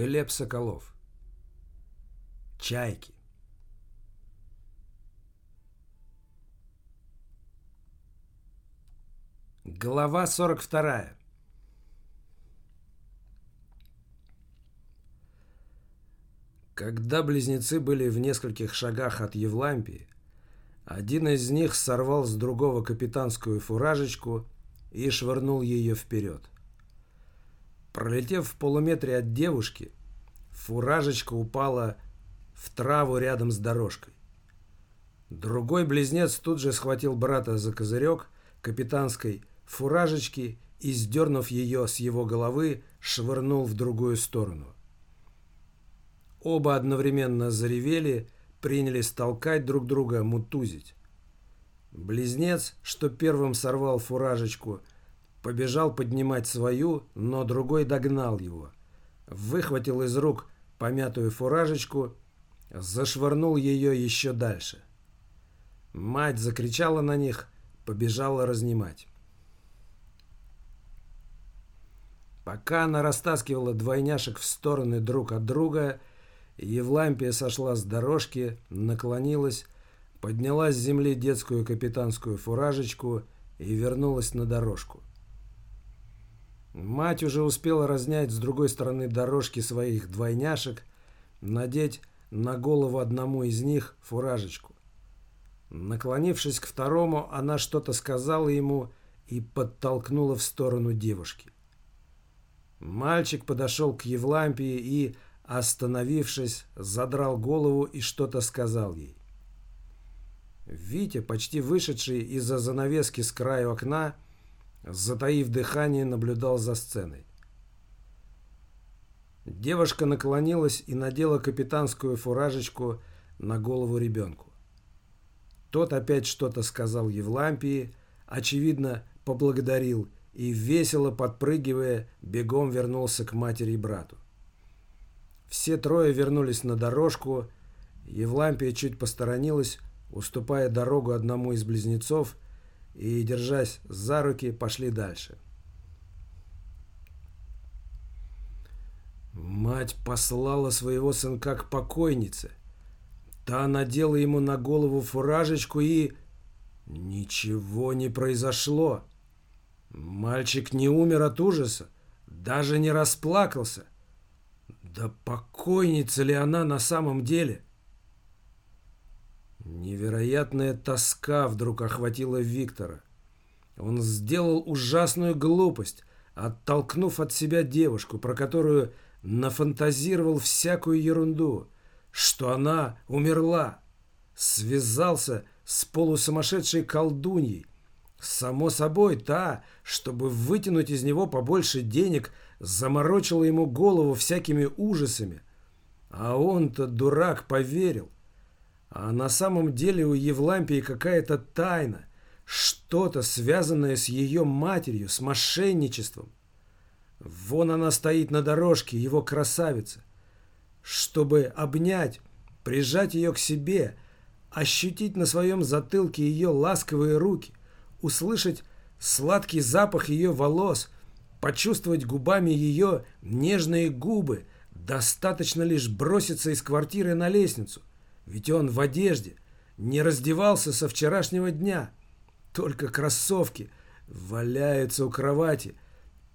Глеб Соколов. Чайки. Глава 42. Когда близнецы были в нескольких шагах от Евлампии, один из них сорвал с другого капитанскую фуражечку и швырнул ее вперед. Пролетев в полуметре от девушки, фуражечка упала в траву рядом с дорожкой. Другой близнец тут же схватил брата за козырек капитанской фуражечки и, сдернув ее с его головы, швырнул в другую сторону. Оба одновременно заревели, принялись толкать друг друга, мутузить. Близнец, что первым сорвал фуражечку, Побежал поднимать свою, но другой догнал его. Выхватил из рук помятую фуражечку, зашвырнул ее еще дальше. Мать закричала на них, побежала разнимать. Пока она растаскивала двойняшек в стороны друг от друга, Евлампия сошла с дорожки, наклонилась, подняла с земли детскую капитанскую фуражечку и вернулась на дорожку. Мать уже успела разнять с другой стороны дорожки своих двойняшек, надеть на голову одному из них фуражечку. Наклонившись к второму, она что-то сказала ему и подтолкнула в сторону девушки. Мальчик подошел к Евлампии и, остановившись, задрал голову и что-то сказал ей. Витя, почти вышедший из-за занавески с краю окна, затаив дыхание, наблюдал за сценой. Девушка наклонилась и надела капитанскую фуражечку на голову ребенку. Тот опять что-то сказал Евлампии, очевидно, поблагодарил и, весело подпрыгивая, бегом вернулся к матери и брату. Все трое вернулись на дорожку. Евлампия чуть посторонилась, уступая дорогу одному из близнецов – и, держась за руки, пошли дальше. Мать послала своего сынка к покойнице. Та надела ему на голову фуражечку и... Ничего не произошло. Мальчик не умер от ужаса, даже не расплакался. Да покойница ли она на самом деле? — Невероятная тоска вдруг охватила Виктора. Он сделал ужасную глупость, оттолкнув от себя девушку, про которую нафантазировал всякую ерунду, что она умерла. Связался с полусумасшедшей колдуньей. Само собой, та, чтобы вытянуть из него побольше денег, заморочила ему голову всякими ужасами. А он-то, дурак, поверил. А на самом деле у Евлампии какая-то тайна, что-то связанное с ее матерью, с мошенничеством. Вон она стоит на дорожке, его красавица. Чтобы обнять, прижать ее к себе, ощутить на своем затылке ее ласковые руки, услышать сладкий запах ее волос, почувствовать губами ее нежные губы, достаточно лишь броситься из квартиры на лестницу. Ведь он в одежде, не раздевался со вчерашнего дня. Только кроссовки валяются у кровати.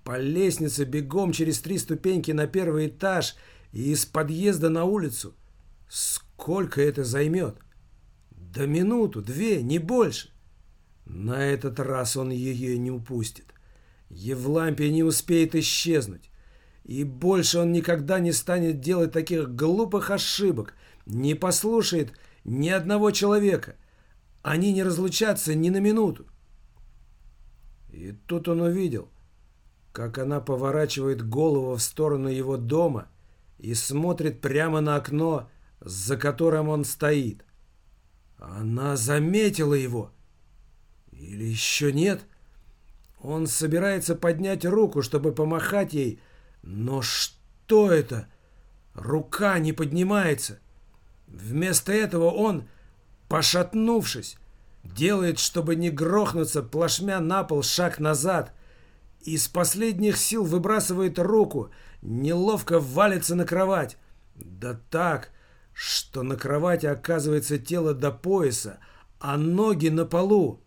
По лестнице бегом через три ступеньки на первый этаж и из подъезда на улицу. Сколько это займет? Да минуту, две, не больше. На этот раз он ее не упустит. Евлампия не успеет исчезнуть. И больше он никогда не станет делать таких глупых ошибок, не послушает ни одного человека. Они не разлучатся ни на минуту. И тут он увидел, как она поворачивает голову в сторону его дома и смотрит прямо на окно, за которым он стоит. Она заметила его. Или еще нет? Он собирается поднять руку, чтобы помахать ей, но что это? Рука не поднимается. Вместо этого он, пошатнувшись, делает, чтобы не грохнуться плашмя на пол шаг назад из последних сил выбрасывает руку, неловко валится на кровать. Да так, что на кровати оказывается тело до пояса, а ноги на полу.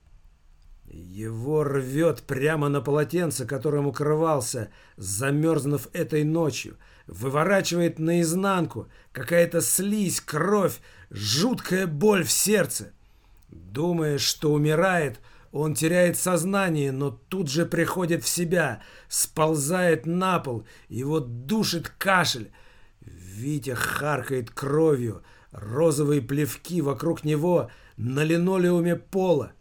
Его рвет прямо на полотенце, которым укрывался, замерзнув этой ночью. Выворачивает наизнанку. Какая-то слизь, кровь, жуткая боль в сердце. Думая, что умирает, он теряет сознание, но тут же приходит в себя, сползает на пол, его душит кашель. Витя харкает кровью, розовые плевки вокруг него на линолеуме пола.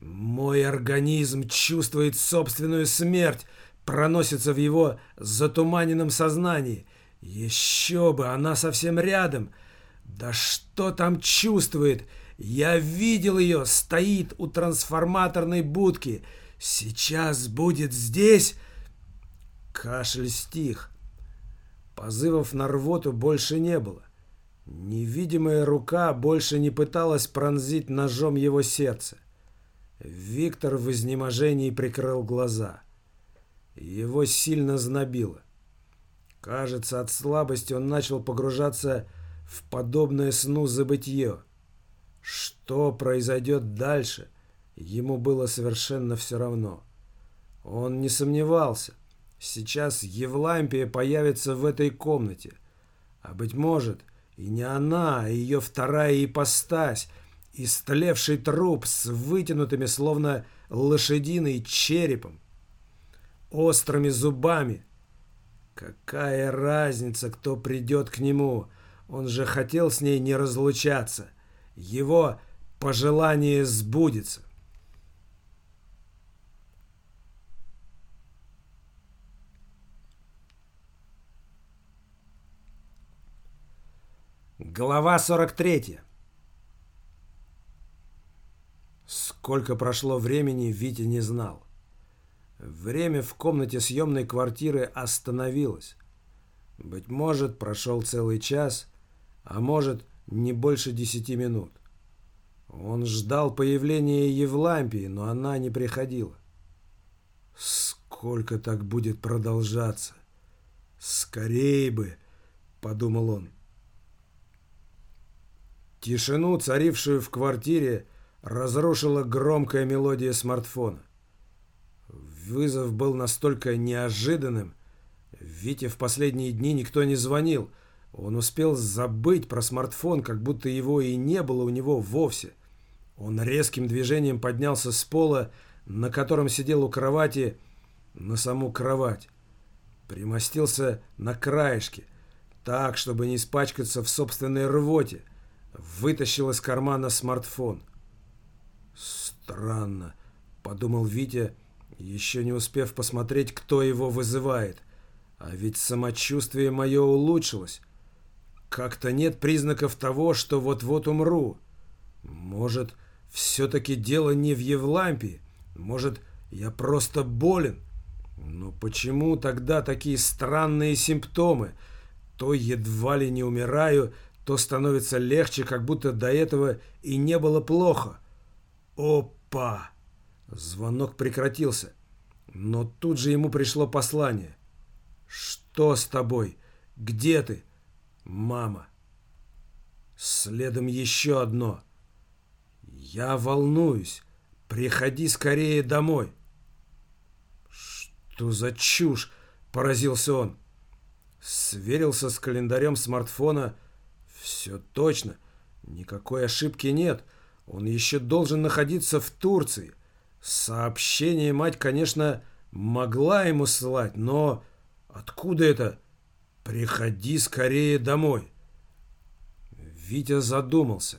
Мой организм чувствует собственную смерть, проносится в его затуманенном сознании. Еще бы, она совсем рядом. Да что там чувствует? Я видел ее, стоит у трансформаторной будки. Сейчас будет здесь. Кашель стих. Позывов на рвоту больше не было. Невидимая рука больше не пыталась пронзить ножом его сердце. Виктор в изнеможении прикрыл глаза. Его сильно знобило. Кажется, от слабости он начал погружаться в подобное сну забытье. Что произойдет дальше, ему было совершенно все равно. Он не сомневался. Сейчас Евлампия появится в этой комнате. А быть может, и не она, а ее вторая ипостась — истлевший труп с вытянутыми, словно лошадиной, черепом, острыми зубами. Какая разница, кто придет к нему? Он же хотел с ней не разлучаться. Его пожелание сбудется. Глава 43. Сколько прошло времени, Витя не знал. Время в комнате съемной квартиры остановилось. Быть может, прошел целый час, а может, не больше десяти минут. Он ждал появления Евлампии, но она не приходила. «Сколько так будет продолжаться? Скорей бы!» — подумал он. Тишину, царившую в квартире, — разрушила громкая мелодия смартфона. Вызов был настолько неожиданным. Вите в последние дни никто не звонил. Он успел забыть про смартфон, как будто его и не было у него вовсе. Он резким движением поднялся с пола, на котором сидел у кровати, на саму кровать. Примостился на краешке, так, чтобы не испачкаться в собственной рвоте. Вытащил из кармана смартфон. «Странно», — подумал Витя, еще не успев посмотреть, кто его вызывает. «А ведь самочувствие мое улучшилось. Как-то нет признаков того, что вот-вот умру. Может, все-таки дело не в Евлампии? Может, я просто болен? Но почему тогда такие странные симптомы? То едва ли не умираю, то становится легче, как будто до этого и не было плохо». Опа! Звонок прекратился. Но тут же ему пришло послание. «Что с тобой? Где ты?» «Мама». Следом еще одно. «Я волнуюсь. Приходи скорее домой». «Что за чушь?» – поразился он. Сверился с календарем смартфона. «Все точно. Никакой ошибки нет». Он еще должен находиться в Турции. Сообщение мать, конечно, могла ему ссылать, но откуда это? Приходи скорее домой. Витя задумался.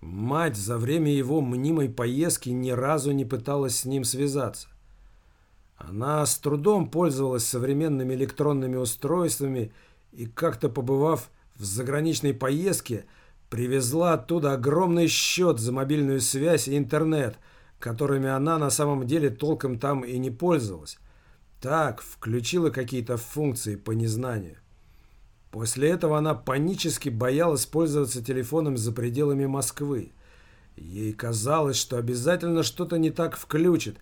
Мать за время его мнимой поездки ни разу не пыталась с ним связаться. Она с трудом пользовалась современными электронными устройствами и как-то побывав в заграничной поездке, Привезла оттуда огромный счет за мобильную связь и интернет, которыми она на самом деле толком там и не пользовалась. Так, включила какие-то функции по незнанию. После этого она панически боялась пользоваться телефоном за пределами Москвы. Ей казалось, что обязательно что-то не так включит,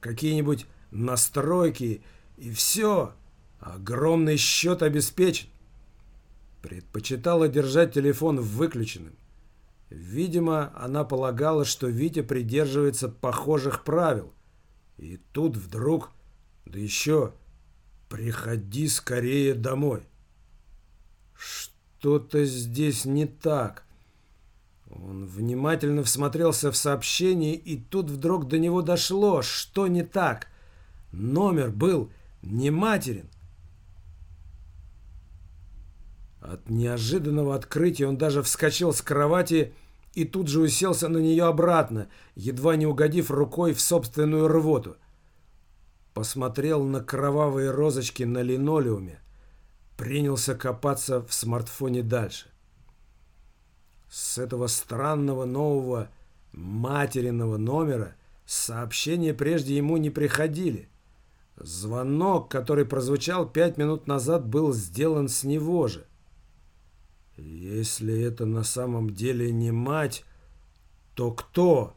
какие-нибудь настройки, и все, огромный счет обеспечен. Предпочитала держать телефон выключенным. Видимо, она полагала, что Витя придерживается похожих правил. И тут вдруг, да еще, приходи скорее домой. Что-то здесь не так. Он внимательно всмотрелся в сообщение, и тут вдруг до него дошло, что не так. Номер был не материн. От неожиданного открытия он даже вскочил с кровати и тут же уселся на нее обратно, едва не угодив рукой в собственную рвоту. Посмотрел на кровавые розочки на линолеуме, принялся копаться в смартфоне дальше. С этого странного нового материного номера сообщения прежде ему не приходили. Звонок, который прозвучал пять минут назад, был сделан с него же. Если это на самом деле не мать, то кто?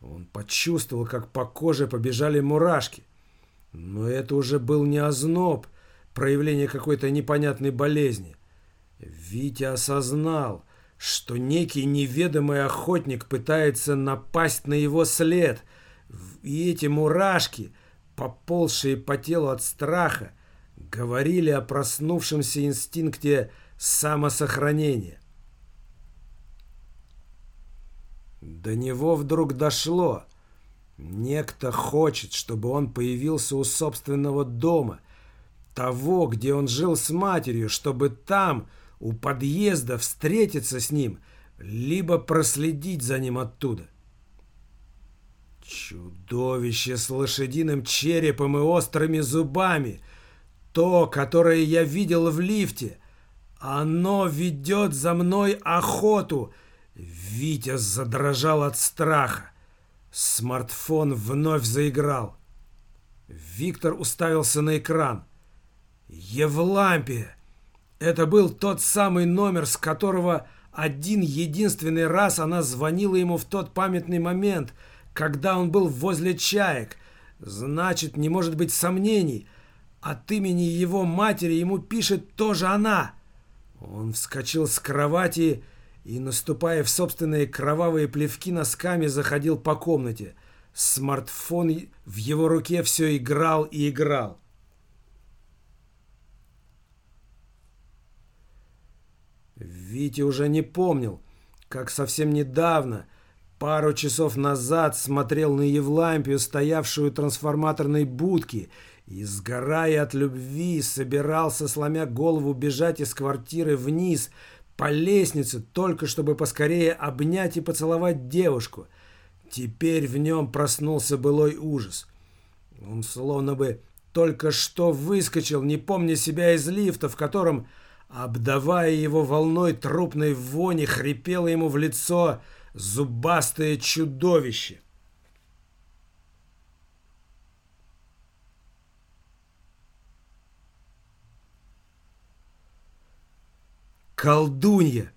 Он почувствовал, как по коже побежали мурашки. Но это уже был не озноб, проявление какой-то непонятной болезни. Витя осознал, что некий неведомый охотник пытается напасть на его след. И эти мурашки, поползшие по телу от страха, говорили о проснувшемся инстинкте самосохранения. До него вдруг дошло. Некто хочет, чтобы он появился у собственного дома, того, где он жил с матерью, чтобы там, у подъезда, встретиться с ним, либо проследить за ним оттуда. Чудовище с лошадиным черепом и острыми зубами, то, которое я видел в лифте, оно ведет за мной охоту. Витя задрожал от страха. Смартфон вновь заиграл. Виктор уставился на экран. Евлампия! Это был тот самый номер, с которого один единственный раз она звонила ему в тот памятный момент, когда он был возле чаек. Значит, не может быть сомнений. От имени его матери ему пишет тоже она. Он вскочил с кровати и, наступая в собственные кровавые плевки носками, заходил по комнате. Смартфон в его руке все играл и играл. Витя уже не помнил, как совсем недавно, пару часов назад, смотрел на Евлампию, стоявшую у трансформаторной будки, и, сгорая от любви, собирался, сломя голову, бежать из квартиры вниз, по лестнице, только чтобы поскорее обнять и поцеловать девушку. Теперь в нем проснулся былой ужас. Он словно бы только что выскочил, не помня себя из лифта, в котором, обдавая его волной трупной вони, хрипело ему в лицо зубастое чудовище. Колдунья!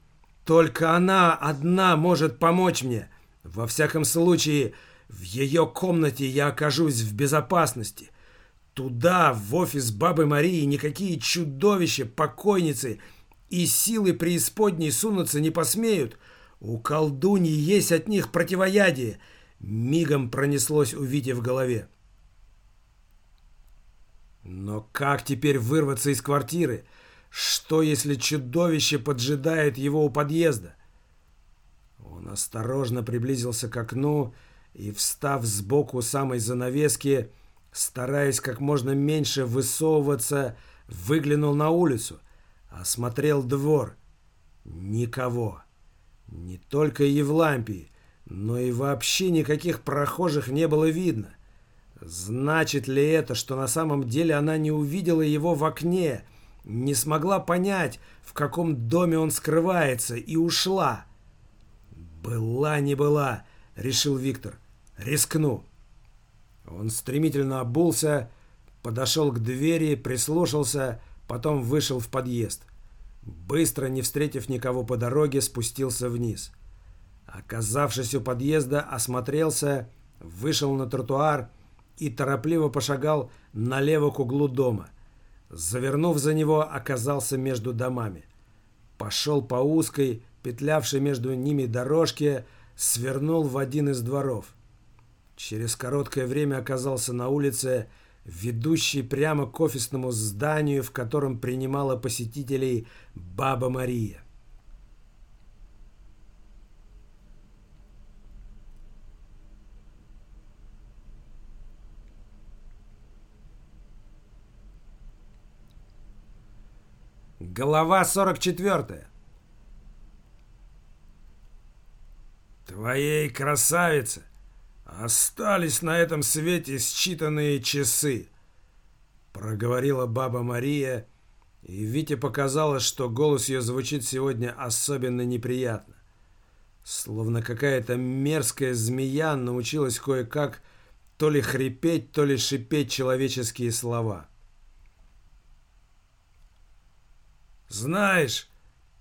Только она одна может помочь мне. Во всяком случае, в ее комнате я окажусь в безопасности. Туда, в офис Бабы Марии, никакие чудовища, покойницы и силы преисподней сунуться не посмеют. У колдуньи есть от них противоядие. Мигом пронеслось у Вити в голове. Но как теперь вырваться из квартиры? Что, если чудовище поджидает его у подъезда? Он осторожно приблизился к окну и, встав сбоку самой занавески, стараясь как можно меньше высовываться, выглянул на улицу, осмотрел двор. Никого. Не только Евлампии, но и вообще никаких прохожих не было видно. Значит ли это, что на самом деле она не увидела его в окне, не смогла понять, в каком доме он скрывается, и ушла. «Была не была», — решил Виктор. «Рискну». Он стремительно обулся, подошел к двери, прислушался, потом вышел в подъезд. Быстро, не встретив никого по дороге, спустился вниз. Оказавшись у подъезда, осмотрелся, вышел на тротуар и торопливо пошагал налево к углу дома. Завернув за него, оказался между домами. Пошел по узкой, петлявшей между ними дорожке, свернул в один из дворов. Через короткое время оказался на улице, ведущей прямо к офисному зданию, в котором принимала посетителей Баба Мария. Глава 44. Твоей красавице остались на этом свете считанные часы, проговорила баба Мария, и Вите показалось, что голос ее звучит сегодня особенно неприятно. Словно какая-то мерзкая змея научилась кое-как то ли хрипеть, то ли шипеть человеческие слова. — «Знаешь,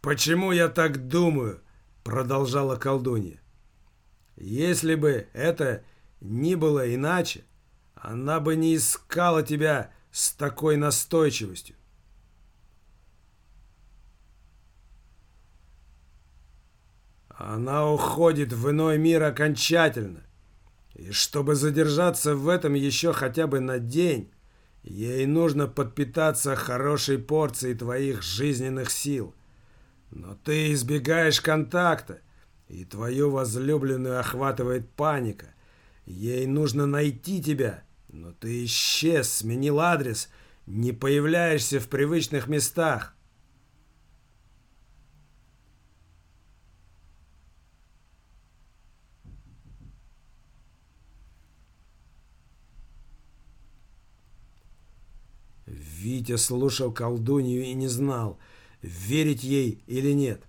почему я так думаю?» — продолжала колдунья. «Если бы это ни было иначе, она бы не искала тебя с такой настойчивостью. Она уходит в иной мир окончательно. И чтобы задержаться в этом еще хотя бы на день, Ей нужно подпитаться хорошей порцией твоих жизненных сил. Но ты избегаешь контакта, и твою возлюбленную охватывает паника. Ей нужно найти тебя, но ты исчез, сменил адрес, не появляешься в привычных местах. Витя слушал колдунью и не знал, верить ей или нет.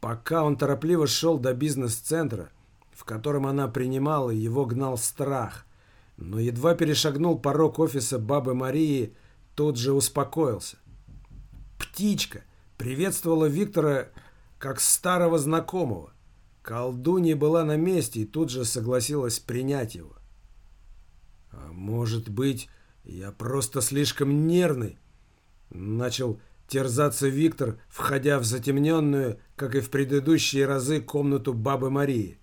Пока он торопливо шел до бизнес-центра, в котором она принимала, его гнал страх. Но едва перешагнул порог офиса бабы Марии, тут же успокоился. Птичка приветствовала Виктора как старого знакомого. Колдунья была на месте и тут же согласилась принять его. А может быть, я просто слишком нервный. Начал терзаться Виктор, входя в затемненную, как и в предыдущие разы, комнату бабы Марии.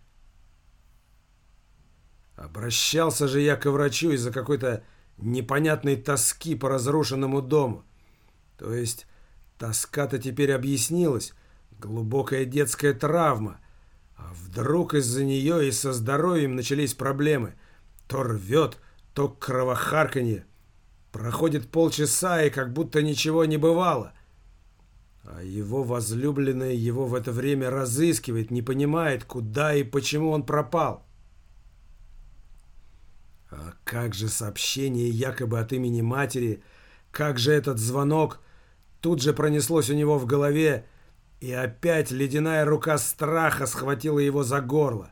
Обращался же я к врачу из-за какой-то непонятной тоски по разрушенному дому. То есть тоска-то теперь объяснилась, глубокая детская травма. А вдруг из-за нее и со здоровьем начались проблемы. То рвет, то кровохарканье. Проходит полчаса, и как будто ничего не бывало. А его возлюбленная его в это время разыскивает, не понимает, куда и почему он пропал. А как же сообщение якобы от имени матери, как же этот звонок тут же пронеслось у него в голове, и опять ледяная рука страха схватила его за горло.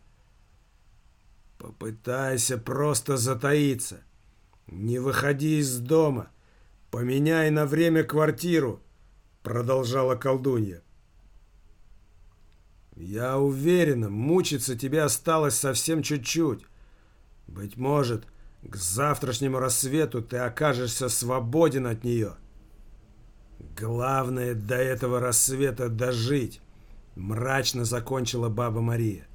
Попытайся просто затаиться. «Не выходи из дома! Поменяй на время квартиру!» Продолжала колдунья. «Я уверена, мучиться тебе осталось совсем чуть-чуть. Быть может, к завтрашнему рассвету ты окажешься свободен от нее. Главное до этого рассвета дожить!» Мрачно закончила баба Мария.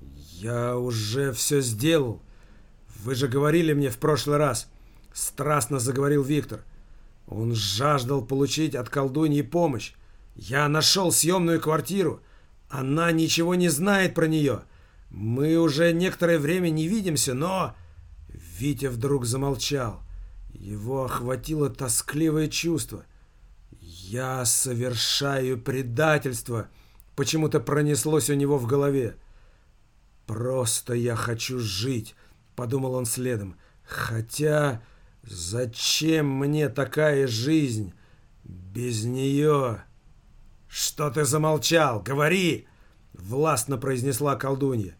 «Я уже все сделал!» «Вы же говорили мне в прошлый раз!» Страстно заговорил Виктор. Он жаждал получить от колдуньи помощь. «Я нашел съемную квартиру. Она ничего не знает про нее. Мы уже некоторое время не видимся, но...» Витя вдруг замолчал. Его охватило тоскливое чувство. «Я совершаю предательство!» Почему-то пронеслось у него в голове. «Просто я хочу жить!» Подумал он следом. Хотя, зачем мне такая жизнь без нее? Что ты замолчал? Говори! Властно произнесла колдунья.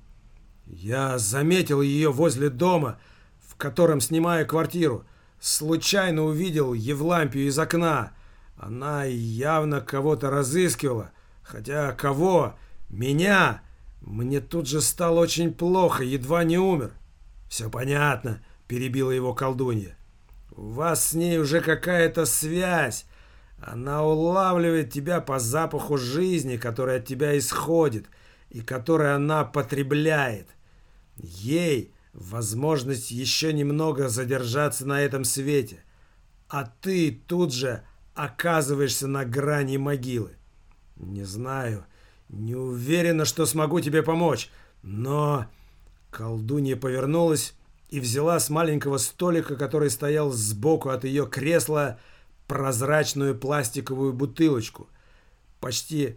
Я заметил ее возле дома, в котором снимаю квартиру. Случайно увидел Евлампию из окна. Она явно кого-то разыскивала. Хотя кого, Меня! Мне тут же стало очень плохо, едва не умер. Все понятно, перебила его колдунья. У вас с ней уже какая-то связь. Она улавливает тебя по запаху жизни, который от тебя исходит, и который она потребляет. Ей возможность еще немного задержаться на этом свете, а ты тут же оказываешься на грани могилы. Не знаю, не уверена, что смогу тебе помочь, но... Колдунья повернулась и взяла с маленького столика, который стоял сбоку от ее кресла, прозрачную пластиковую бутылочку, почти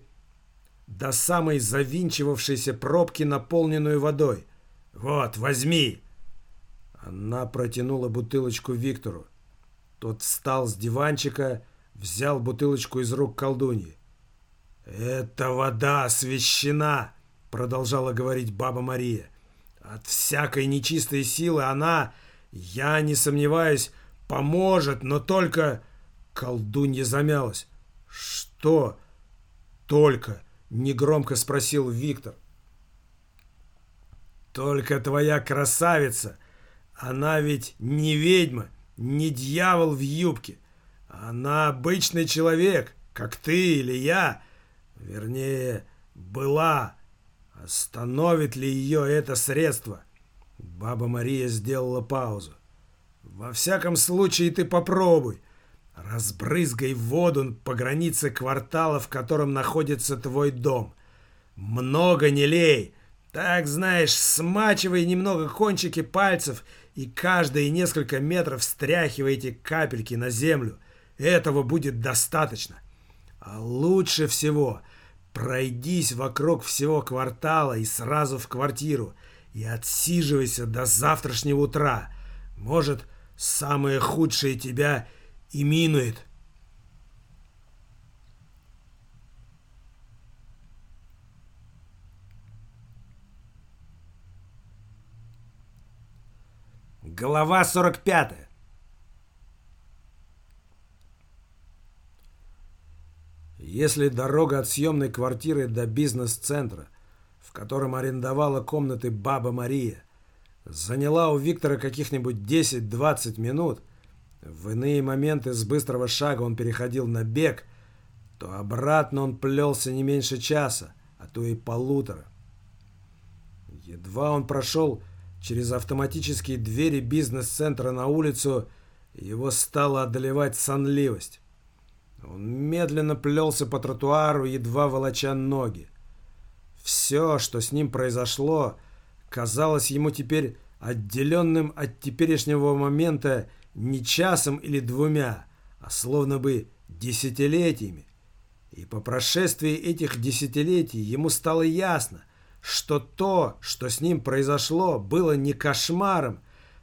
до самой завинчивавшейся пробки, наполненную водой. «Вот, возьми!» Она протянула бутылочку Виктору. Тот встал с диванчика, взял бутылочку из рук колдуньи. «Это вода освящена!» — продолжала говорить баба Мария. «От всякой нечистой силы она, я не сомневаюсь, поможет, но только...» Колдунья замялась. «Что?» «Только?» — негромко спросил Виктор. «Только твоя красавица. Она ведь не ведьма, не дьявол в юбке. Она обычный человек, как ты или я. Вернее, была. Остановит ли ее это средство?» Баба Мария сделала паузу. «Во всяком случае, ты попробуй. Разбрызгай воду по границе квартала, в котором находится твой дом. Много не лей. Так, знаешь, смачивай немного кончики пальцев и каждые несколько метров стряхивайте капельки на землю. Этого будет достаточно. А лучше всего пройдись вокруг всего квартала и сразу в квартиру и отсиживайся до завтрашнего утра. Может, самое худшее тебя – и минует. Глава 45. Если дорога от съемной квартиры до бизнес-центра, в котором арендовала комнаты баба Мария, заняла у Виктора каких-нибудь 10-20 минут – в иные моменты с быстрого шага он переходил на бег, то обратно он плелся не меньше часа, а то и полутора. Едва он прошел через автоматические двери бизнес-центра на улицу, его стала одолевать сонливость. Он медленно плелся по тротуару, едва волоча ноги. Все, что с ним произошло, казалось ему теперь отделенным от теперешнего момента не часом или двумя, а словно бы десятилетиями. И по прошествии этих десятилетий ему стало ясно, что то, что с ним произошло, было не кошмаром,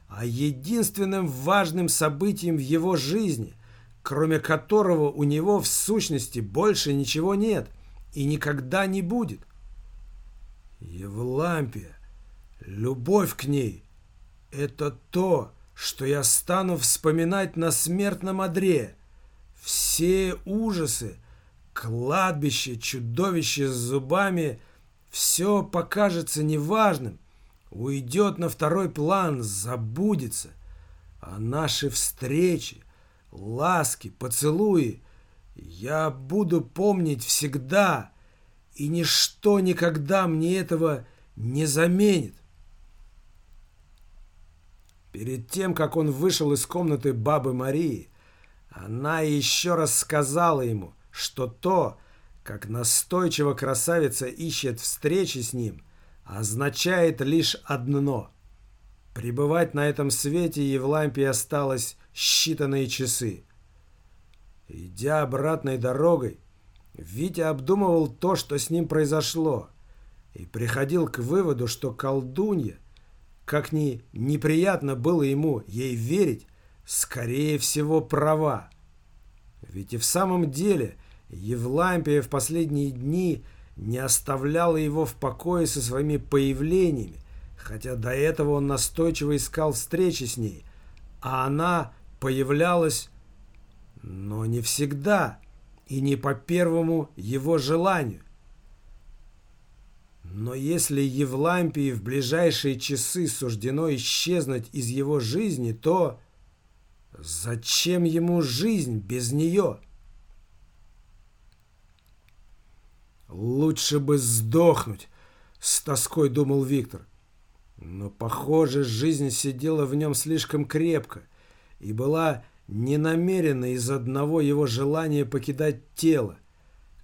а единственным важным событием в его жизни, кроме которого у него в сущности больше ничего нет и никогда не будет. Евлампия, любовь к ней – это то, что я стану вспоминать на смертном одре. Все ужасы, кладбище, чудовище с зубами, все покажется неважным, уйдет на второй план, забудется. А наши встречи, ласки, поцелуи я буду помнить всегда, и ничто никогда мне этого не заменит. Перед тем, как он вышел из комнаты бабы Марии, она еще раз сказала ему, что то, как настойчиво красавица ищет встречи с ним, означает лишь одно. Пребывать на этом свете Евлампии осталось считанные часы. Идя обратной дорогой, Витя обдумывал то, что с ним произошло, и приходил к выводу, что колдунья – как ни неприятно было ему ей верить, скорее всего, права. Ведь и в самом деле Евлампия в последние дни не оставляла его в покое со своими появлениями, хотя до этого он настойчиво искал встречи с ней, а она появлялась, но не всегда и не по первому его желанию. Но если Евлампии в ближайшие часы суждено исчезнуть из его жизни, то зачем ему жизнь без нее? Лучше бы сдохнуть, с тоской думал Виктор. Но, похоже, жизнь сидела в нем слишком крепко и была не намерена из одного его желания покидать тело.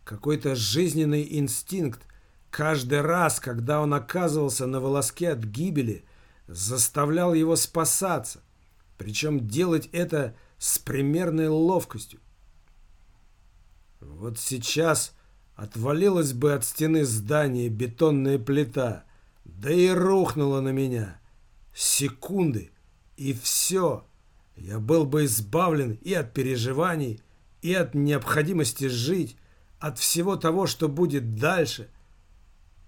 Какой-то жизненный инстинкт каждый раз, когда он оказывался на волоске от гибели, заставлял его спасаться, причем делать это с примерной ловкостью. Вот сейчас отвалилась бы от стены здания бетонная плита, да и рухнула на меня. Секунды, и все. Я был бы избавлен и от переживаний, и от необходимости жить, от всего того, что будет дальше.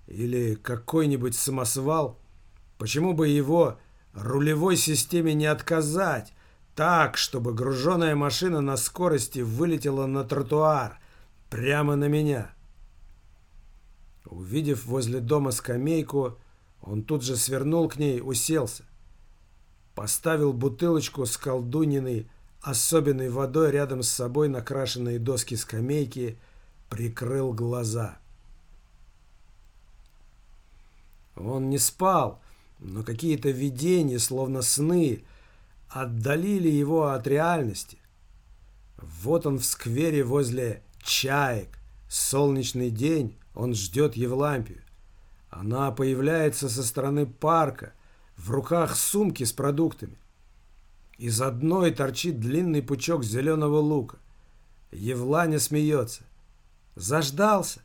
Или какой-нибудь самосвал. Почему бы его рулевой системе не отказать, так, чтобы груженная машина на скорости вылетела на тротуар, прямо на меня? Увидев возле дома скамейку, он тут же свернул к ней, уселся. Поставил бутылочку с колдуниной особенной водой рядом с собой на крашенные доски скамейки, прикрыл глаза. Он не спал, но какие-то видения, словно сны, отдалили его от реальности. Вот он в сквере возле чаек. Солнечный день, он ждет Евлампию. Она появляется со стороны парка, в руках сумки с продуктами. Из одной торчит длинный пучок зеленого лука. Евланя смеется. Заждался.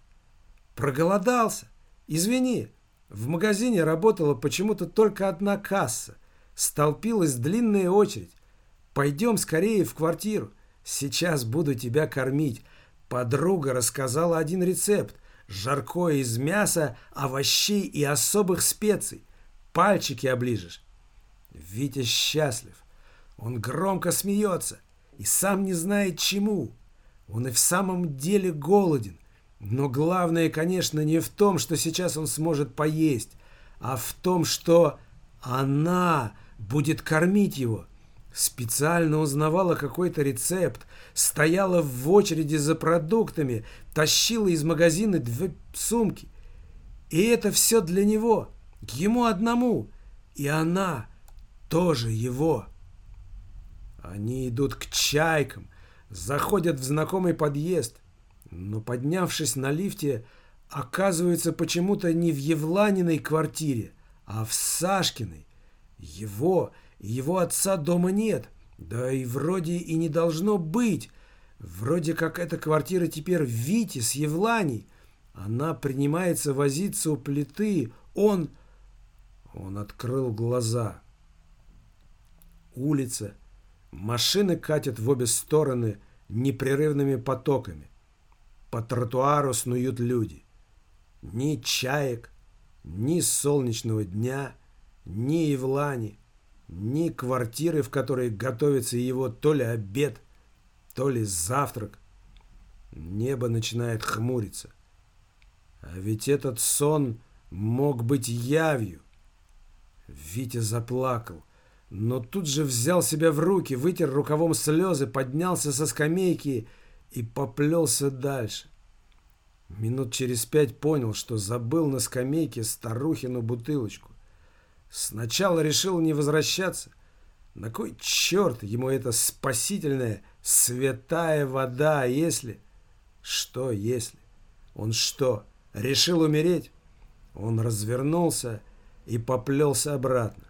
Проголодался. Извини, в магазине работала почему-то только одна касса. Столпилась длинная очередь. Пойдем скорее в квартиру. Сейчас буду тебя кормить. Подруга рассказала один рецепт. Жаркое из мяса, овощей и особых специй. Пальчики оближешь. Витя счастлив. Он громко смеется и сам не знает чему. Он и в самом деле голоден. Но главное, конечно, не в том, что сейчас он сможет поесть, а в том, что она будет кормить его. Специально узнавала какой-то рецепт, стояла в очереди за продуктами, тащила из магазина две сумки. И это все для него, ему одному. И она тоже его. Они идут к чайкам, заходят в знакомый подъезд, но, поднявшись на лифте, оказываются почему-то не в Евланиной квартире, а в Сашкиной. Его его отца дома нет. Да и вроде и не должно быть. Вроде как эта квартира теперь в Вите с Евланей. Она принимается возиться у плиты. Он... Он открыл глаза. Улица. Машины катят в обе стороны непрерывными потоками. По тротуару снуют люди. Ни чаек, ни солнечного дня, ни Евлани ни квартиры, в которой готовится его то ли обед, то ли завтрак. Небо начинает хмуриться. А ведь этот сон мог быть явью. Витя заплакал, но тут же взял себя в руки, вытер рукавом слезы, поднялся со скамейки и поплелся дальше. Минут через пять понял, что забыл на скамейке старухину бутылочку. Сначала решил не возвращаться. На кой черт ему эта спасительная, святая вода, если... Что если? Он что, решил умереть? Он развернулся и поплелся обратно.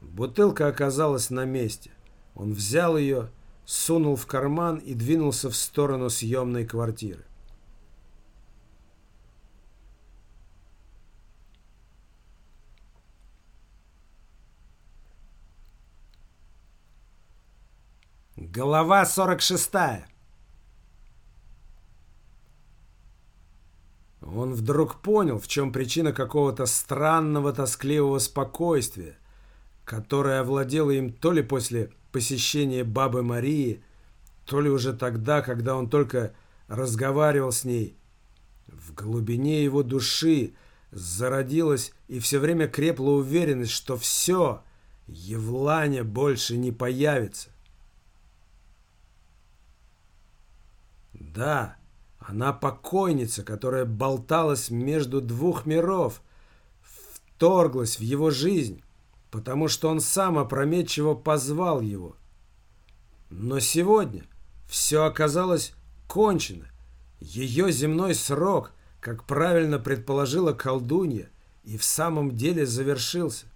Бутылка оказалась на месте. Он взял ее, сунул в карман и двинулся в сторону съемной квартиры. Голова 46. Он вдруг понял, в чем причина какого-то странного тоскливого спокойствия, которое овладело им то ли после посещения Бабы Марии, то ли уже тогда, когда он только разговаривал с ней. В глубине его души зародилась и все время крепла уверенность, что все, Евланя больше не появится. Да, она покойница, которая болталась между двух миров, вторглась в его жизнь, потому что он сам опрометчиво позвал его. Но сегодня все оказалось кончено. Ее земной срок, как правильно предположила колдунья, и в самом деле завершился.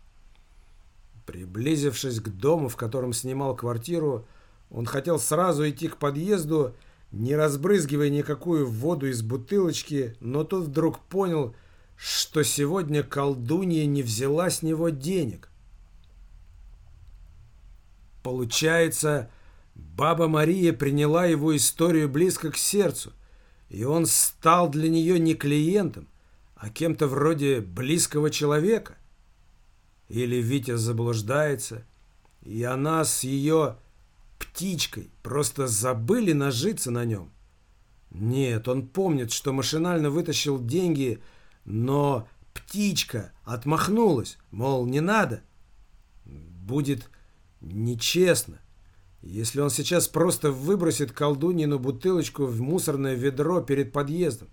Приблизившись к дому, в котором снимал квартиру, он хотел сразу идти к подъезду, не разбрызгивая никакую воду из бутылочки, но тут вдруг понял, что сегодня колдунья не взяла с него денег. Получается, баба Мария приняла его историю близко к сердцу, и он стал для нее не клиентом, а кем-то вроде близкого человека. Или Витя заблуждается, и она с ее птичкой просто забыли нажиться на нем. Нет, он помнит, что машинально вытащил деньги, но птичка отмахнулась, мол, не надо. Будет нечестно. Если он сейчас просто выбросит колдуньину бутылочку в мусорное ведро перед подъездом,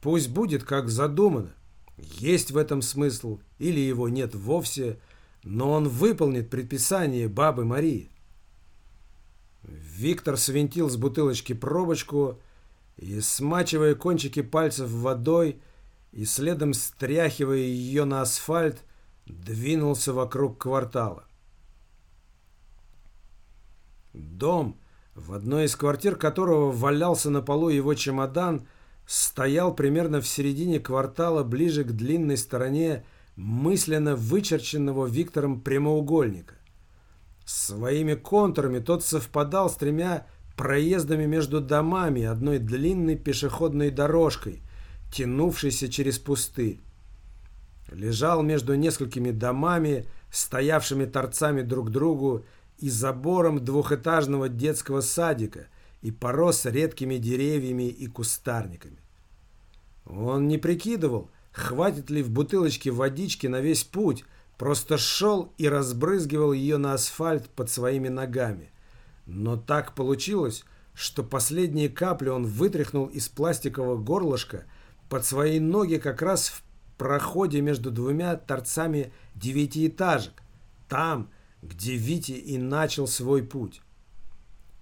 пусть будет как задумано. Есть в этом смысл или его нет вовсе, но он выполнит предписание бабы Марии. Виктор свинтил с бутылочки пробочку и, смачивая кончики пальцев водой и следом стряхивая ее на асфальт, двинулся вокруг квартала. Дом, в одной из квартир которого валялся на полу его чемодан, стоял примерно в середине квартала, ближе к длинной стороне мысленно вычерченного Виктором прямоугольника. Своими контурами тот совпадал с тремя проездами между домами одной длинной пешеходной дорожкой, тянувшейся через пустырь. Лежал между несколькими домами, стоявшими торцами друг к другу, и забором двухэтажного детского садика и порос редкими деревьями и кустарниками. Он не прикидывал, хватит ли в бутылочке водички на весь путь, просто шел и разбрызгивал ее на асфальт под своими ногами. Но так получилось, что последние капли он вытряхнул из пластикового горлышка под свои ноги как раз в проходе между двумя торцами девятиэтажек, там, где Вити и начал свой путь.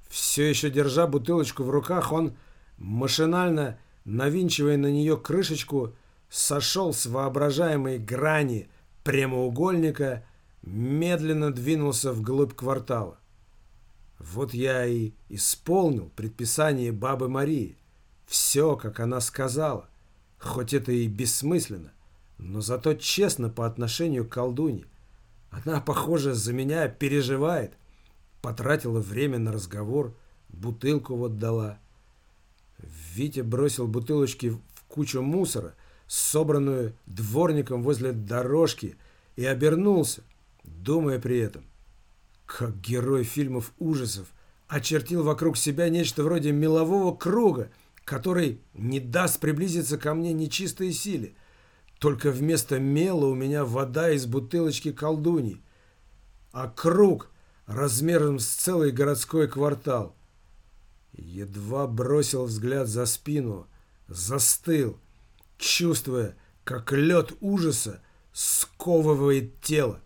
Все еще держа бутылочку в руках, он, машинально навинчивая на нее крышечку, сошел с воображаемой грани прямоугольника, медленно двинулся вглубь квартала. Вот я и исполнил предписание бабы Марии. Все, как она сказала. Хоть это и бессмысленно, но зато честно по отношению к колдуне. Она, похоже, за меня переживает. Потратила время на разговор, бутылку вот дала. Витя бросил бутылочки в кучу мусора, собранную дворником возле дорожки, и обернулся, думая при этом, как герой фильмов ужасов очертил вокруг себя нечто вроде мелового круга, который не даст приблизиться ко мне нечистой силе – только вместо мела у меня вода из бутылочки колдуни, а круг размером с целый городской квартал. Едва бросил взгляд за спину, застыл, чувствуя, как лед ужаса сковывает тело.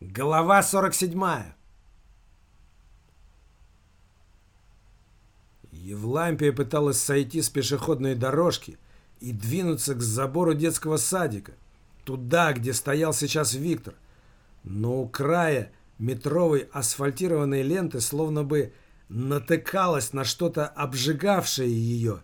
Голова 47. Евлампия пыталась сойти с пешеходной дорожки и двинуться к забору детского садика, туда, где стоял сейчас Виктор. Но у края метровой асфальтированной ленты словно бы натыкалась на что-то обжигавшее ее,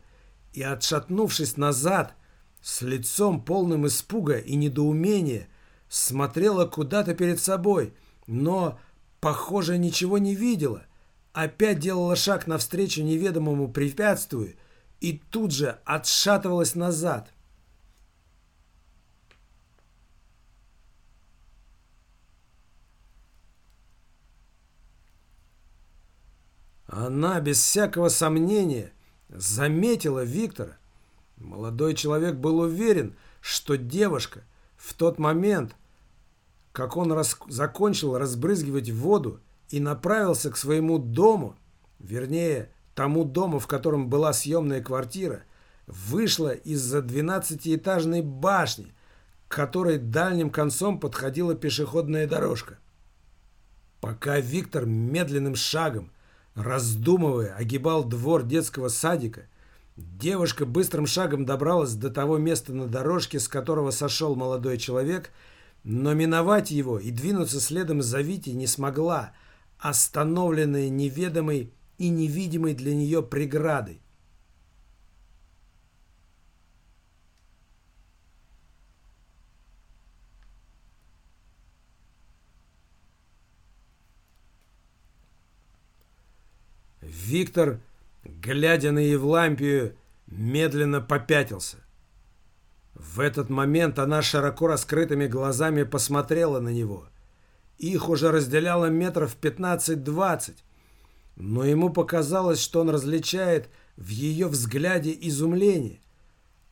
и, отшатнувшись назад, с лицом полным испуга и недоумения, смотрела куда-то перед собой, но, похоже, ничего не видела. Опять делала шаг навстречу неведомому препятствию и тут же отшатывалась назад. Она, без всякого сомнения, заметила Виктора. Молодой человек был уверен, что девушка в тот момент, как он рас... закончил разбрызгивать воду и направился к своему дому, вернее, тому дому, в котором была съемная квартира, вышла из-за двенадцатиэтажной башни, к которой дальним концом подходила пешеходная дорожка. Пока Виктор медленным шагом, раздумывая, огибал двор детского садика, девушка быстрым шагом добралась до того места на дорожке, с которого сошел молодой человек, но миновать его и двинуться следом за Витей не смогла, остановленная неведомой и невидимой для нее преградой. Виктор, глядя на Евлампию, медленно попятился. В этот момент она широко раскрытыми глазами посмотрела на него. Их уже разделяло метров 15-20, но ему показалось, что он различает в ее взгляде изумление.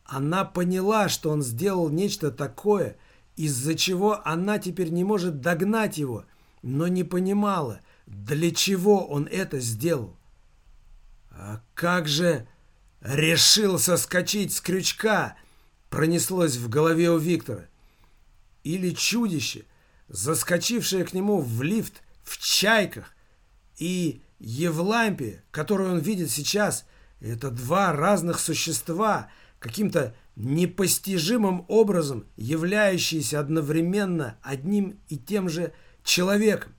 Она поняла, что он сделал нечто такое, из-за чего она теперь не может догнать его, но не понимала, для чего он это сделал. «А как же решил соскочить с крючка?» Пронеслось в голове у Виктора. Или чудище, заскочившее к нему в лифт в чайках, и Евлампия, которую он видит сейчас, это два разных существа, каким-то непостижимым образом являющиеся одновременно одним и тем же человеком.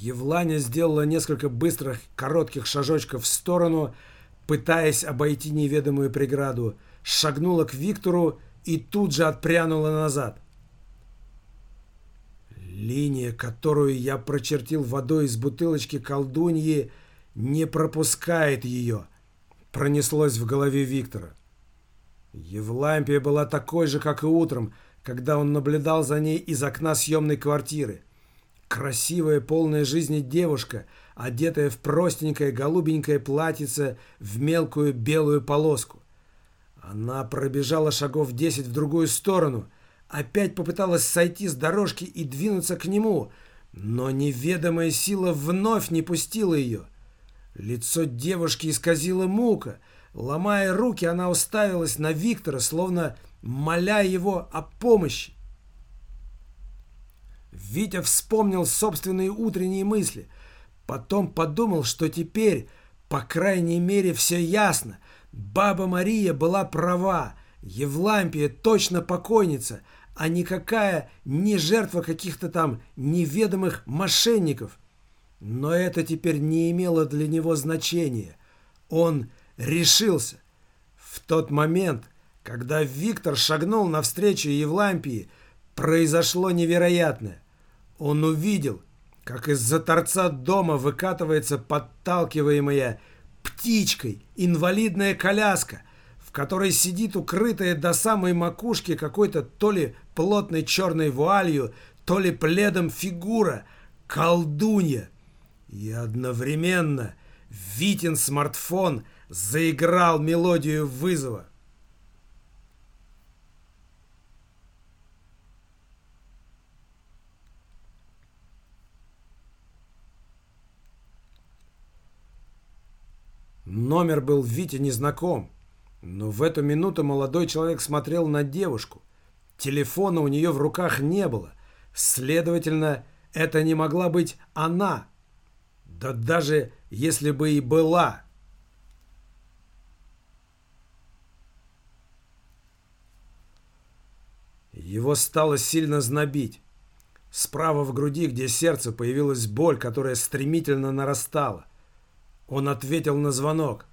Евланя сделала несколько быстрых, коротких шажочков в сторону, пытаясь обойти неведомую преграду, шагнула к Виктору и тут же отпрянула назад. Линия, которую я прочертил водой из бутылочки колдуньи, не пропускает ее, пронеслось в голове Виктора. Евлампия была такой же, как и утром, когда он наблюдал за ней из окна съемной квартиры. Красивая, полная жизни девушка, одетая в простенькое голубенькое платьице в мелкую белую полоску. Она пробежала шагов десять в другую сторону, опять попыталась сойти с дорожки и двинуться к нему, но неведомая сила вновь не пустила ее. Лицо девушки исказило мука. Ломая руки, она уставилась на Виктора, словно моля его о помощи. Витя вспомнил собственные утренние мысли. Потом подумал, что теперь, по крайней мере, все ясно. Баба Мария была права. Евлампия точно покойница, а никакая не жертва каких-то там неведомых мошенников. Но это теперь не имело для него значения. Он решился. В тот момент, когда Виктор шагнул навстречу Евлампии, произошло невероятное. Он увидел, как из-за торца дома выкатывается подталкиваемая птичкой инвалидная коляска, в которой сидит укрытая до самой макушки какой-то то ли плотной черной вуалью, то ли пледом фигура, колдунья. И одновременно Витин смартфон заиграл мелодию вызова. Номер был Вите незнаком, но в эту минуту молодой человек смотрел на девушку. Телефона у нее в руках не было. Следовательно, это не могла быть она. Да даже если бы и была. Его стало сильно знобить. Справа в груди, где сердце, появилась боль, которая стремительно нарастала. Он ответил на звонок.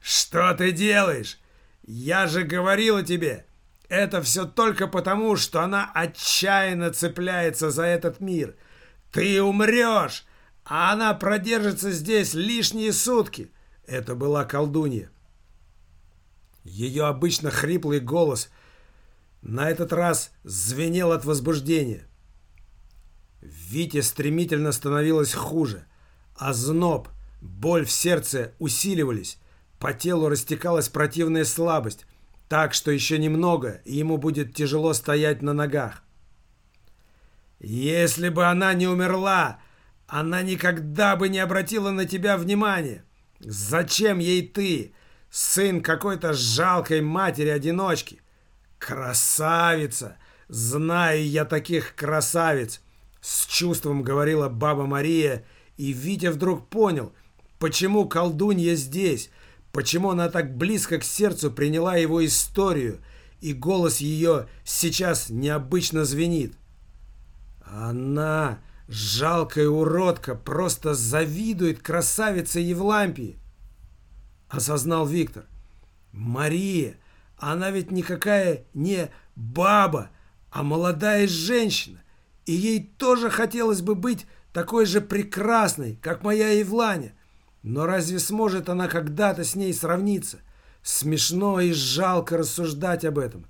«Что ты делаешь? Я же говорила тебе, это все только потому, что она отчаянно цепляется за этот мир. Ты умрешь, а она продержится здесь лишние сутки». Это была колдунья. Ее обычно хриплый голос на этот раз звенел от возбуждения. Вите стремительно становилось хуже. А зноб, боль в сердце усиливались. По телу растекалась противная слабость, так что еще немного, и ему будет тяжело стоять на ногах. «Если бы она не умерла, она никогда бы не обратила на тебя внимания. Зачем ей ты, сын какой-то жалкой матери-одиночки? Красавица! Знаю я таких красавиц!» С чувством говорила баба Мария, и Витя вдруг понял, почему колдунья здесь, почему она так близко к сердцу приняла его историю, и голос ее сейчас необычно звенит. Она, жалкая уродка, просто завидует красавице Евлампии. Осознал Виктор. Мария, она ведь никакая не баба, а молодая женщина и ей тоже хотелось бы быть такой же прекрасной, как моя Евланя. Но разве сможет она когда-то с ней сравниться? Смешно и жалко рассуждать об этом.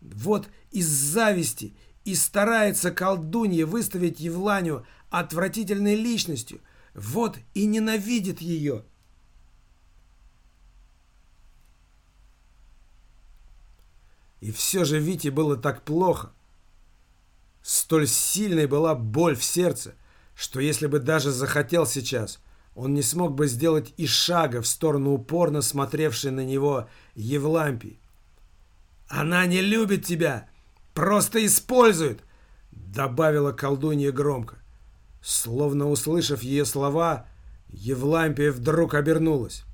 Вот из зависти и старается колдунья выставить Евланию отвратительной личностью. Вот и ненавидит ее. И все же Вите было так плохо. Столь сильной была боль в сердце, что если бы даже захотел сейчас, он не смог бы сделать и шага в сторону упорно смотревшей на него Евлампии. «Она не любит тебя! Просто использует!» Добавила колдунья громко. Словно услышав ее слова, Евлампия вдруг обернулась.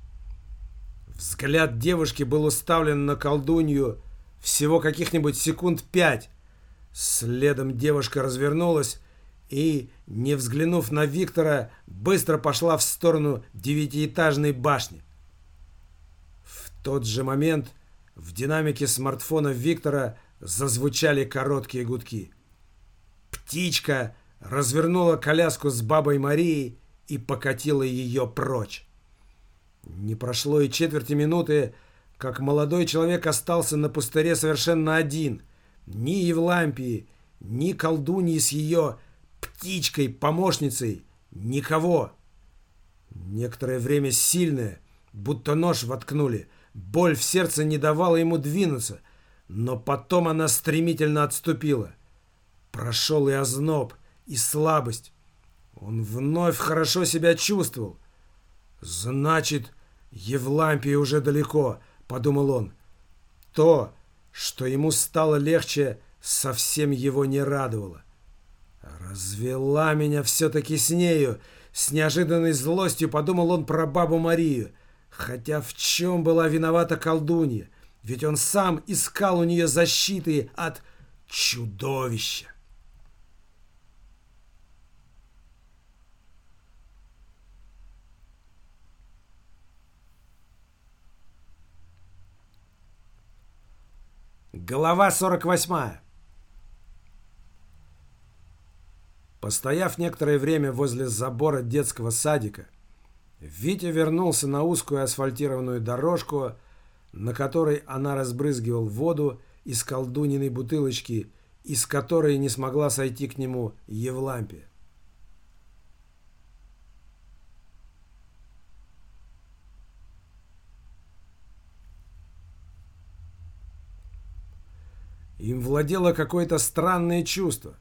Взгляд девушки был уставлен на колдунью всего каких-нибудь секунд пять, Следом девушка развернулась и, не взглянув на Виктора, быстро пошла в сторону девятиэтажной башни. В тот же момент в динамике смартфона Виктора зазвучали короткие гудки. Птичка развернула коляску с бабой Марией и покатила ее прочь. Не прошло и четверти минуты, как молодой человек остался на пустыре совершенно один – ни Евлампии, ни колдуньи с ее птичкой, помощницей, никого. Некоторое время сильное, будто нож воткнули. Боль в сердце не давала ему двинуться, но потом она стремительно отступила. Прошел и озноб, и слабость. Он вновь хорошо себя чувствовал. «Значит, Евлампия уже далеко», — подумал он. «То, что ему стало легче, совсем его не радовало. «Развела меня все-таки с нею!» С неожиданной злостью подумал он про бабу Марию. Хотя в чем была виновата колдунья? Ведь он сам искал у нее защиты от чудовища. Глава 48. Постояв некоторое время возле забора детского садика, Витя вернулся на узкую асфальтированную дорожку, на которой она разбрызгивал воду из колдуниной бутылочки, из которой не смогла сойти к нему Евлампия. Им владело какое-то странное чувство.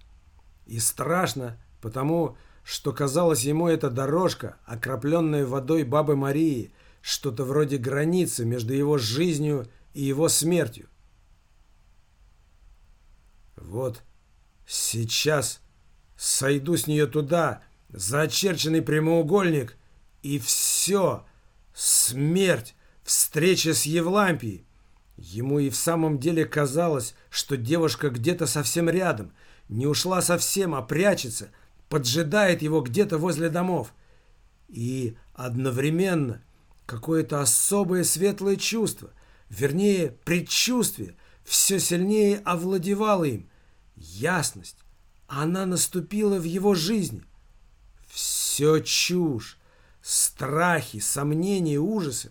И страшно, потому что казалось ему эта дорожка, окропленная водой Бабы Марии, что-то вроде границы между его жизнью и его смертью. Вот сейчас сойду с нее туда, за очерченный прямоугольник, и все, смерть, встреча с Евлампией. Ему и в самом деле казалось, что девушка где-то совсем рядом, не ушла совсем, а прячется, поджидает его где-то возле домов. И одновременно какое-то особое светлое чувство, вернее, предчувствие, все сильнее овладевало им. Ясность. Она наступила в его жизни. Все чушь, страхи, сомнения, ужасы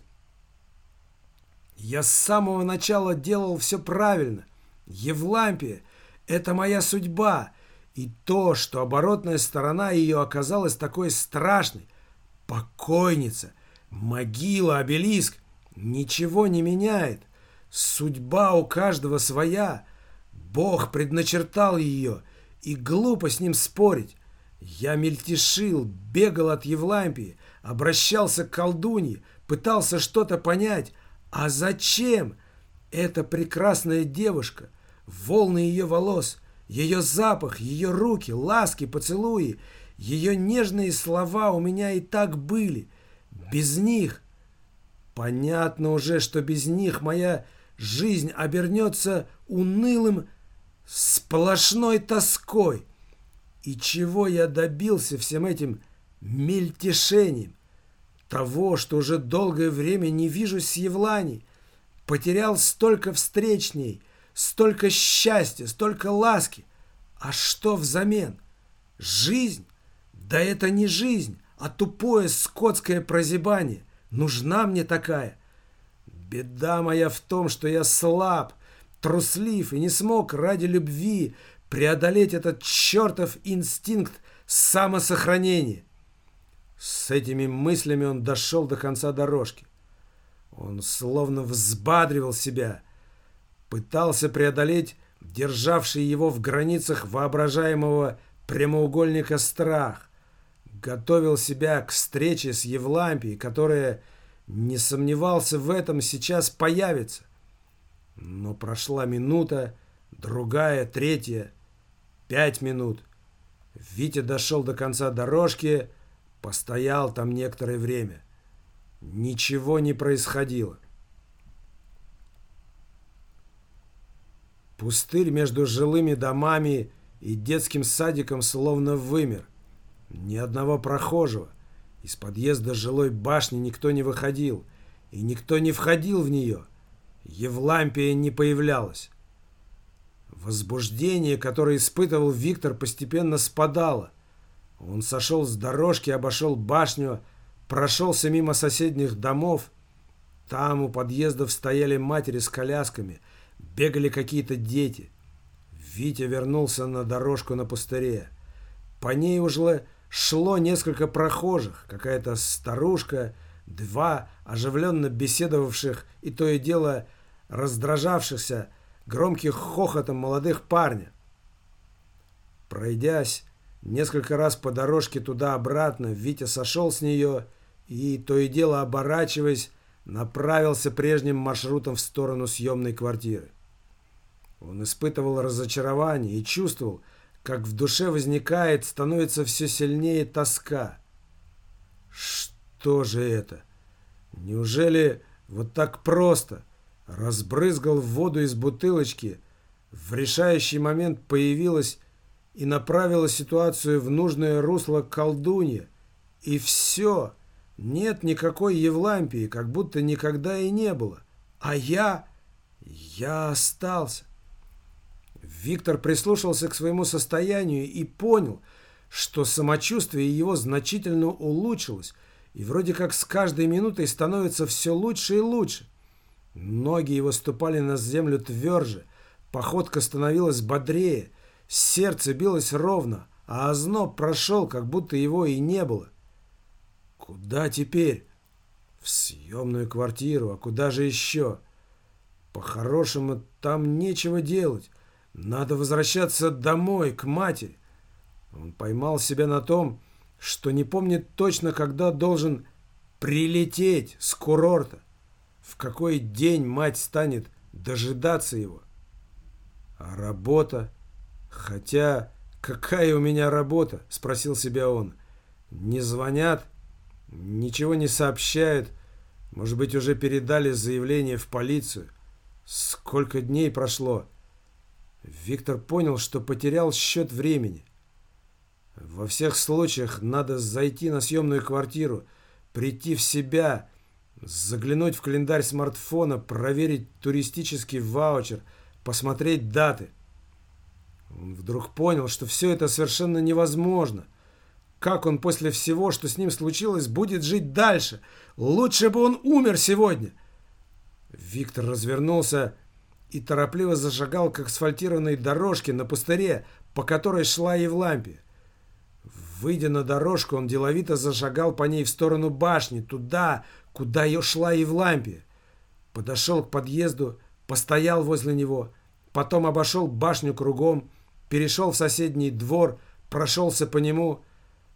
я с самого начала делал все правильно. Евлампия — это моя судьба, И то, что оборотная сторона ее оказалась такой страшной, покойница, могила, обелиск, ничего не меняет. Судьба у каждого своя. Бог предначертал ее, и глупо с ним спорить. Я мельтешил, бегал от Евлампии, обращался к колдунье, пытался что-то понять. А зачем? Эта прекрасная девушка, волны ее волос, ее запах, ее руки, ласки, поцелуи, ее нежные слова у меня и так были. Без них... Понятно уже, что без них моя жизнь обернется унылым сплошной тоской. И чего я добился всем этим мельтешением? Того, что уже долгое время не вижу с Евланей. Потерял столько встречней, столько счастья, столько ласки. А что взамен? Жизнь? Да это не жизнь, а тупое скотское прозябание. Нужна мне такая. Беда моя в том, что я слаб, труслив и не смог ради любви преодолеть этот чертов инстинкт самосохранения. С этими мыслями он дошел до конца дорожки. Он словно взбадривал себя, пытался преодолеть державший его в границах воображаемого прямоугольника страх, готовил себя к встрече с Евлампией, которая, не сомневался в этом, сейчас появится. Но прошла минута, другая, третья, пять минут. Витя дошел до конца дорожки, постоял там некоторое время. Ничего не происходило. Пустырь между жилыми домами и детским садиком словно вымер. Ни одного прохожего. Из подъезда жилой башни никто не выходил, и никто не входил в нее. Евлампия не появлялась. Возбуждение, которое испытывал Виктор, постепенно спадало. Он сошел с дорожки, обошел башню, прошелся мимо соседних домов. Там у подъездов стояли матери с колясками, бегали какие-то дети. Витя вернулся на дорожку на пустыре. По ней уже шло несколько прохожих, какая-то старушка, два оживленно беседовавших и то и дело раздражавшихся громких хохотом молодых парня. Пройдясь несколько раз по дорожке туда-обратно, Витя сошел с нее и, то и дело оборачиваясь, направился прежним маршрутом в сторону съемной квартиры. Он испытывал разочарование и чувствовал, как в душе возникает, становится все сильнее тоска. Что же это? Неужели вот так просто? Разбрызгал воду из бутылочки, в решающий момент появилась и направила ситуацию в нужное русло колдунья. И все. Нет никакой Евлампии, как будто никогда и не было. А я... я остался. Виктор прислушался к своему состоянию и понял, что самочувствие его значительно улучшилось и вроде как с каждой минутой становится все лучше и лучше. Ноги его ступали на землю тверже, походка становилась бодрее, сердце билось ровно, а озноб прошел, как будто его и не было. Куда теперь? В съемную квартиру, а куда же еще? По-хорошему, там нечего делать. Надо возвращаться домой, к матери. Он поймал себя на том, что не помнит точно, когда должен прилететь с курорта. В какой день мать станет дожидаться его. А работа? Хотя, какая у меня работа? Спросил себя он. Не звонят, ничего не сообщают. Может быть, уже передали заявление в полицию. Сколько дней прошло? Виктор понял, что потерял счет времени. Во всех случаях надо зайти на съемную квартиру, прийти в себя, заглянуть в календарь смартфона, проверить туристический ваучер, посмотреть даты. Он вдруг понял, что все это совершенно невозможно. Как он после всего, что с ним случилось, будет жить дальше? Лучше бы он умер сегодня. Виктор развернулся и торопливо зашагал к асфальтированной дорожке на пустыре, по которой шла Евлампия. Выйдя на дорожку, он деловито зашагал по ней в сторону башни, туда, куда ее шла Евлампия. Подошел к подъезду, постоял возле него, потом обошел башню кругом, перешел в соседний двор, прошелся по нему.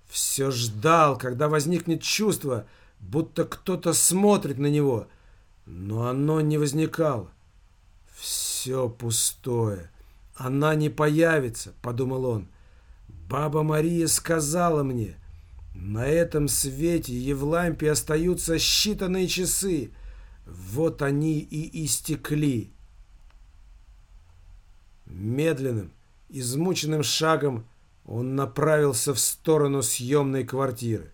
Все ждал, когда возникнет чувство, будто кто-то смотрит на него, но оно не возникало. Все пустое. Она не появится, подумал он. Баба Мария сказала мне, на этом свете Евлампии остаются считанные часы. Вот они и истекли. Медленным, измученным шагом он направился в сторону съемной квартиры.